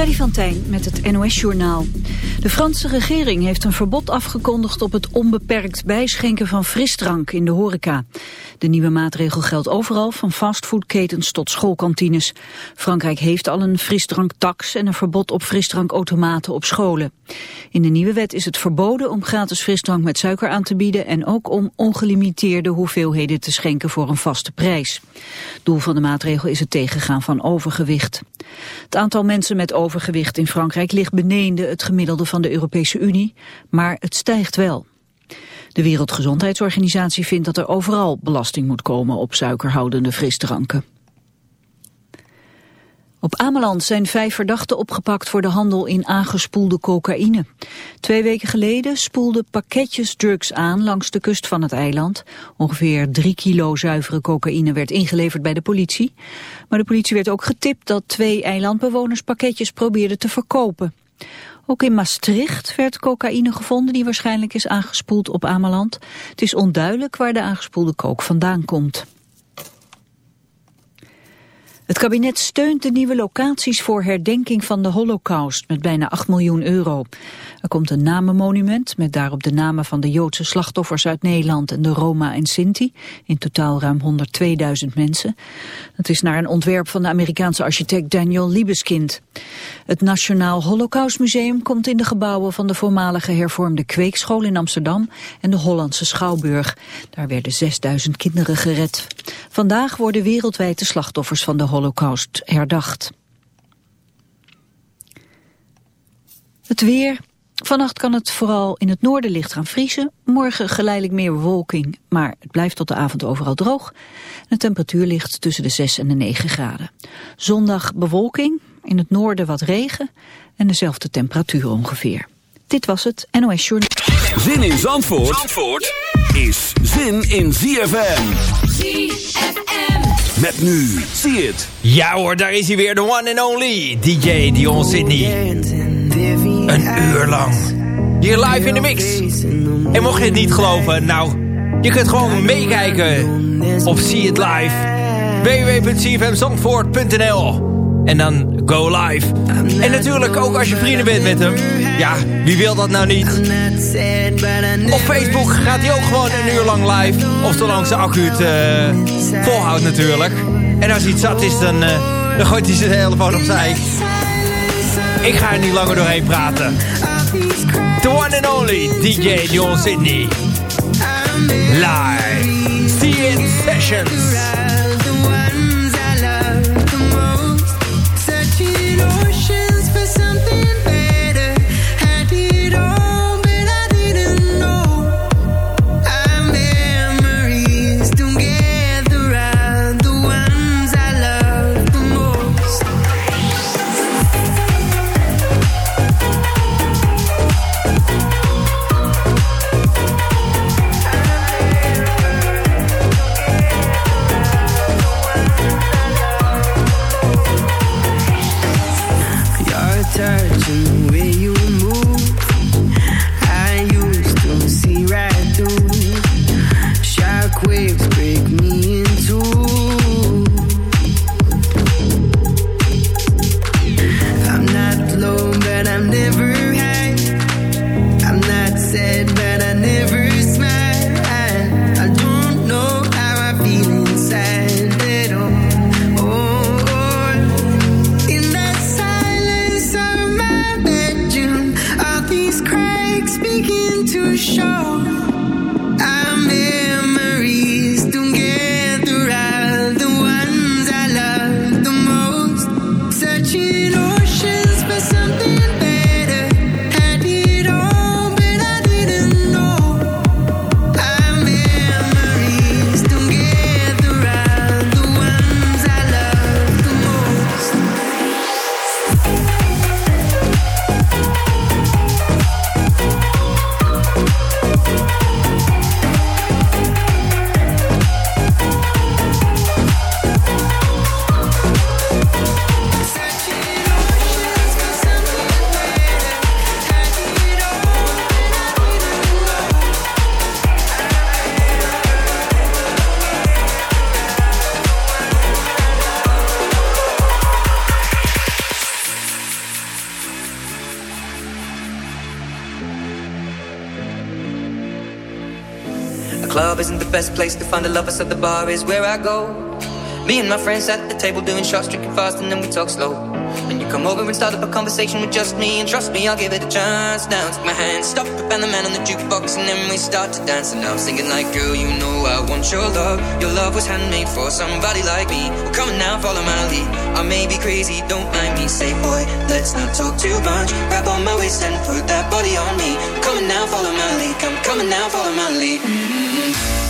Freddy van met het NOS-journaal. De Franse regering heeft een verbod afgekondigd op het onbeperkt bijschenken van frisdrank in de horeca. De nieuwe maatregel geldt overal, van fastfoodketens tot schoolkantines. Frankrijk heeft al een frisdranktax en een verbod op frisdrankautomaten op scholen. In de nieuwe wet is het verboden om gratis frisdrank met suiker aan te bieden... en ook om ongelimiteerde hoeveelheden te schenken voor een vaste prijs. Doel van de maatregel is het tegengaan van overgewicht. Het aantal mensen met overgewicht in Frankrijk ligt beneden het gemiddelde van de Europese Unie, maar het stijgt wel. De Wereldgezondheidsorganisatie vindt dat er overal belasting moet komen op suikerhoudende frisdranken. Op Ameland zijn vijf verdachten opgepakt voor de handel in aangespoelde cocaïne. Twee weken geleden spoelden pakketjes drugs aan langs de kust van het eiland. Ongeveer drie kilo zuivere cocaïne werd ingeleverd bij de politie. Maar de politie werd ook getipt dat twee eilandbewoners pakketjes probeerden te verkopen. Ook in Maastricht werd cocaïne gevonden die waarschijnlijk is aangespoeld op Ameland. Het is onduidelijk waar de aangespoelde kook vandaan komt. Het kabinet steunt de nieuwe locaties voor herdenking van de holocaust met bijna 8 miljoen euro. Er komt een namenmonument met daarop de namen van de Joodse slachtoffers uit Nederland en de Roma en Sinti, in totaal ruim 102.000 mensen. Het is naar een ontwerp van de Amerikaanse architect Daniel Liebeskind. Het Nationaal Holocaustmuseum komt in de gebouwen van de voormalige hervormde kweekschool in Amsterdam en de Hollandse Schouwburg. Daar werden 6000 kinderen gered. Vandaag worden wereldwijd de slachtoffers van de holocaust herdacht. Het weer. Vannacht kan het vooral in het noorden licht gaan vriezen. Morgen geleidelijk meer bewolking, maar het blijft tot de avond overal droog. De temperatuur ligt tussen de 6 en de 9 graden. Zondag bewolking, in het noorden wat regen en dezelfde temperatuur ongeveer. Dit was het NOS Journal. Zin in Zandvoort, Zandvoort is zin in ZFM. ZFM. Met nu, zie het. Ja hoor, daar is hij weer, de one and only DJ Dion Sydney. Een uur lang. Hier live in de mix. En mocht je het niet geloven, nou, je kunt gewoon meekijken op See It Live. www.cfmzandvoort.nl En dan go live. En natuurlijk ook als je vrienden bent met hem. Ja, wie wil dat nou niet? Op Facebook gaat hij ook gewoon een uur lang live. Of zolang zijn accu het uh, volhoudt natuurlijk. En als hij het zat is, dan, uh, dan gooit hij zijn telefoon opzij. Ik ga er niet langer doorheen praten. The one and only DJ John Sydney. Live. See it sessions. Place to find a lover, so the bar is where I go. Me and my friends at the table doing shots, drinking fast, and then we talk slow. And you come over and start up a conversation with just me, and trust me, I'll give it a chance. Now take my hand, stop and the man on the jukebox, and then we start to dance. And I'm singing like, girl, you know I want your love. Your love was handmade for somebody like me. Well, come on now, follow my lead. I may be crazy, don't mind me. Say, boy, let's not talk too much. Grab on my waist and put that body on me. Come on now, follow my lead. Come, coming now, follow my lead. Mm-hmm.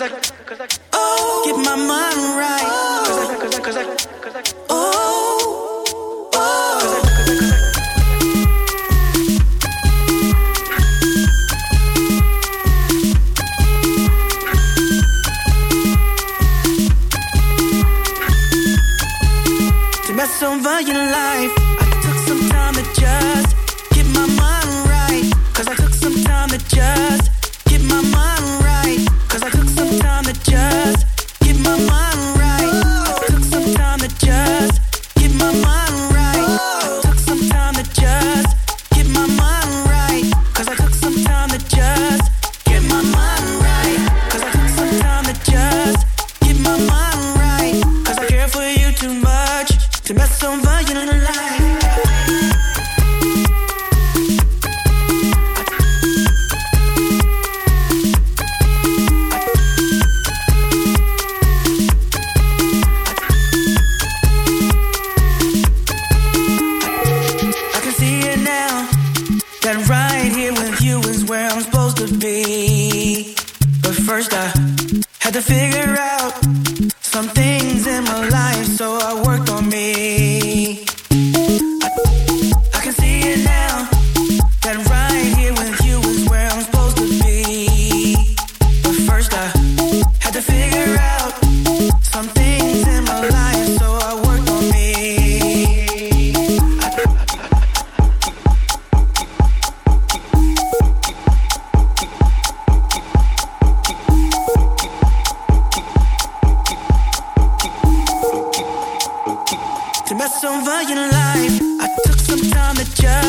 oh, get my mind right. Oh, cause mess over your life. I took some time to just get my mind right. I took some time to just just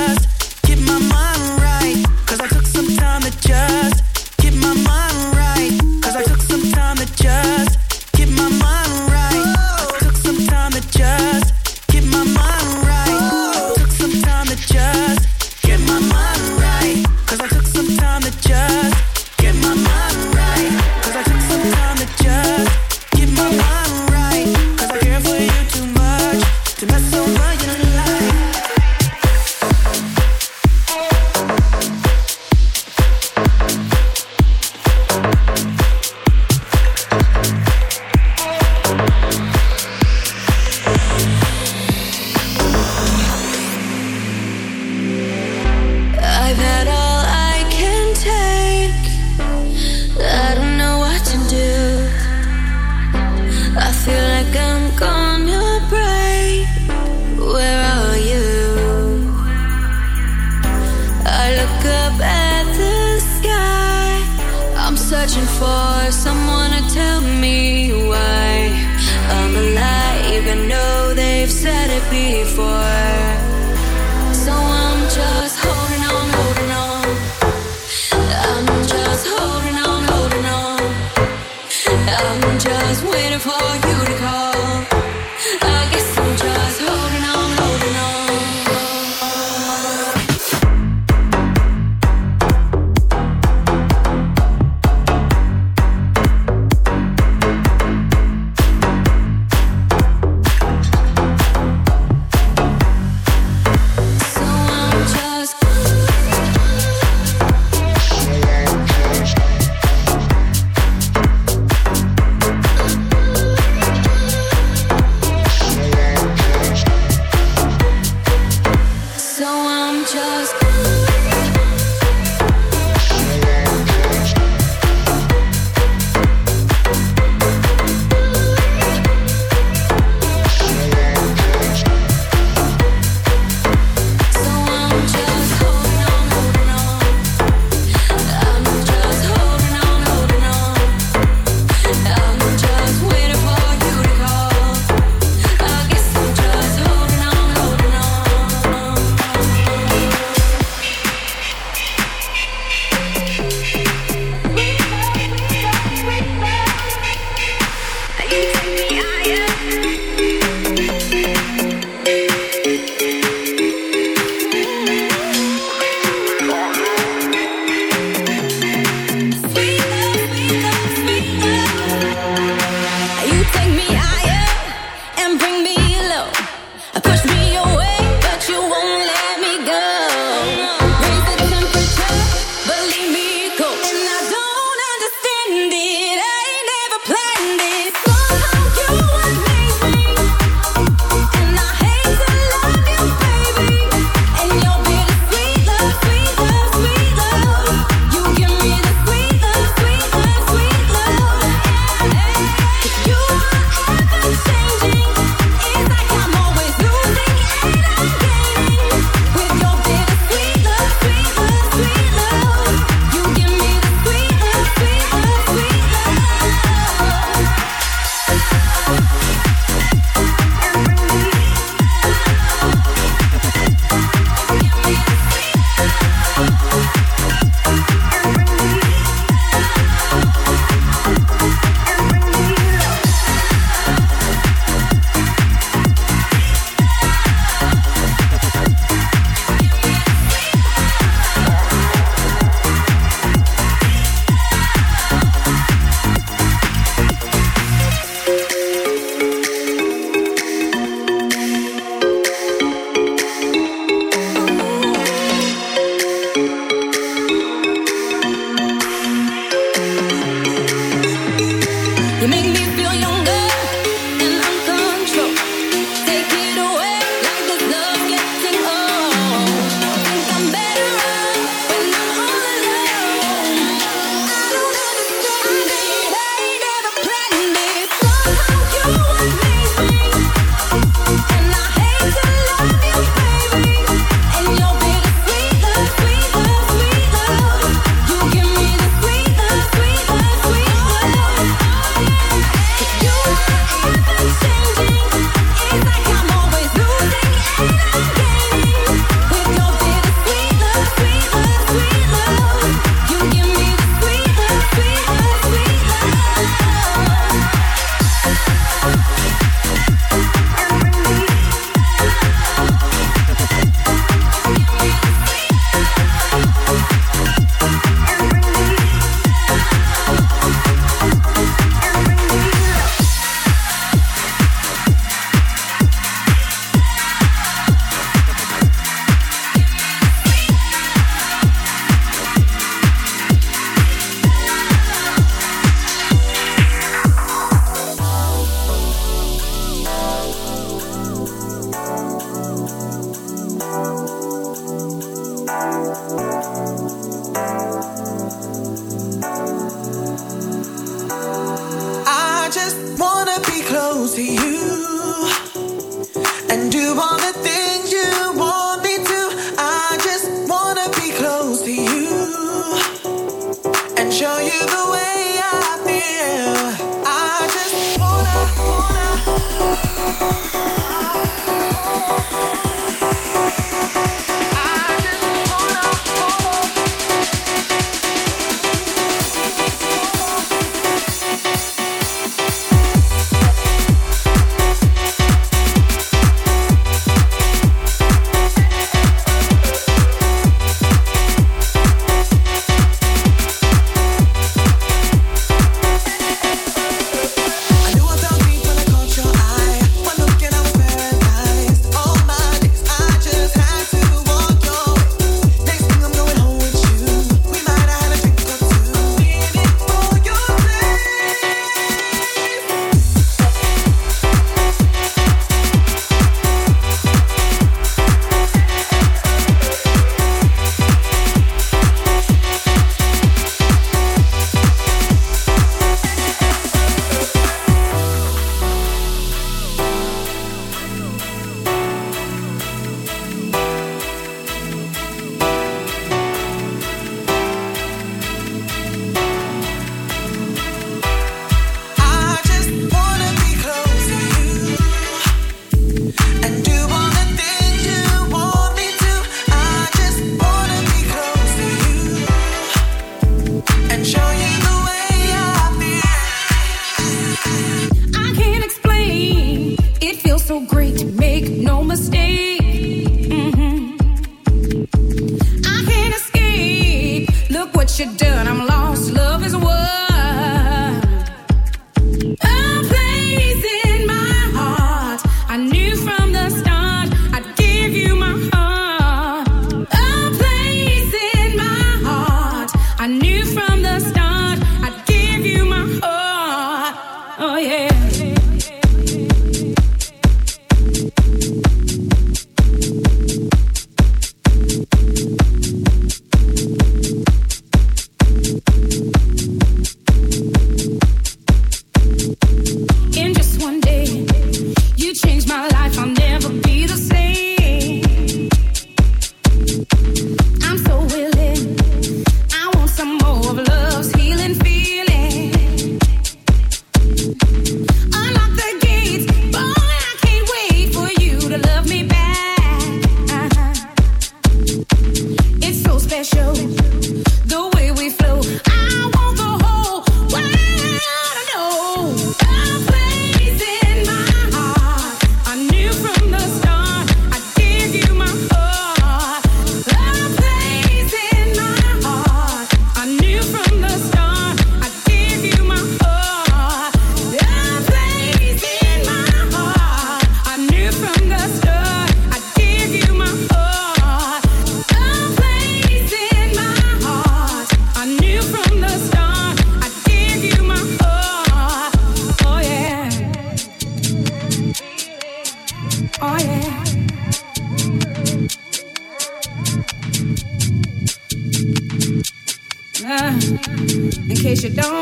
you don't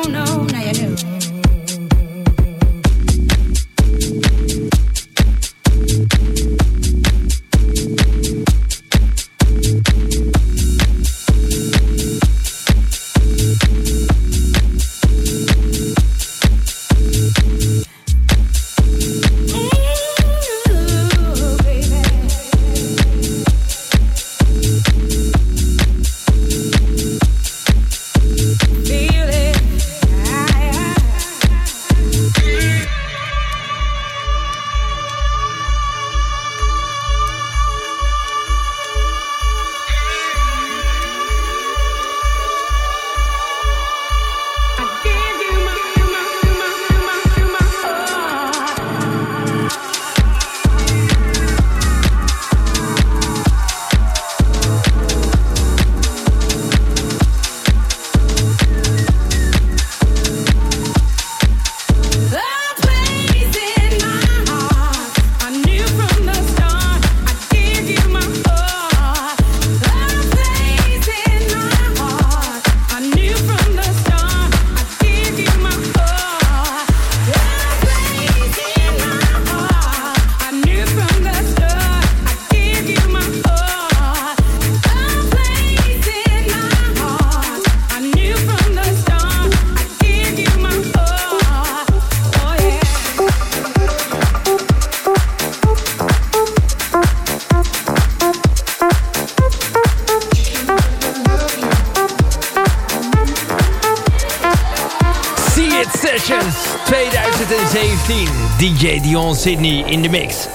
Sessions 2017. DJ Dion Sydney in de mix.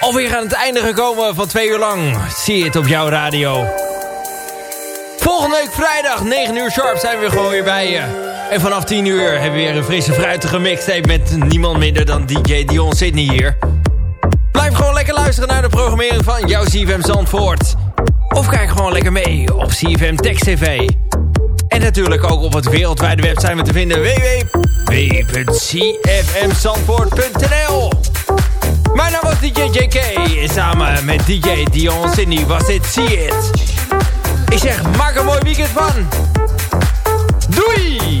Alweer aan het einde gekomen van twee uur lang. See It op jouw radio. Volgende week vrijdag 9 uur sharp zijn we gewoon weer bij je. En vanaf 10 uur hebben we weer een frisse fruitige mixtape met niemand minder dan DJ Dion Sydney hier. Blijf gewoon lekker luisteren naar de programmering van jouw CFM Zandvoort. Of kijk gewoon lekker mee op CFM Text TV. En natuurlijk ook op het wereldwijde web zijn we te vinden www.cfmzandvoort.nl Mijn naam was DJ JK en samen met DJ Dion Sydney was dit See It. Ik zeg, maak een mooi weekend van. Doei!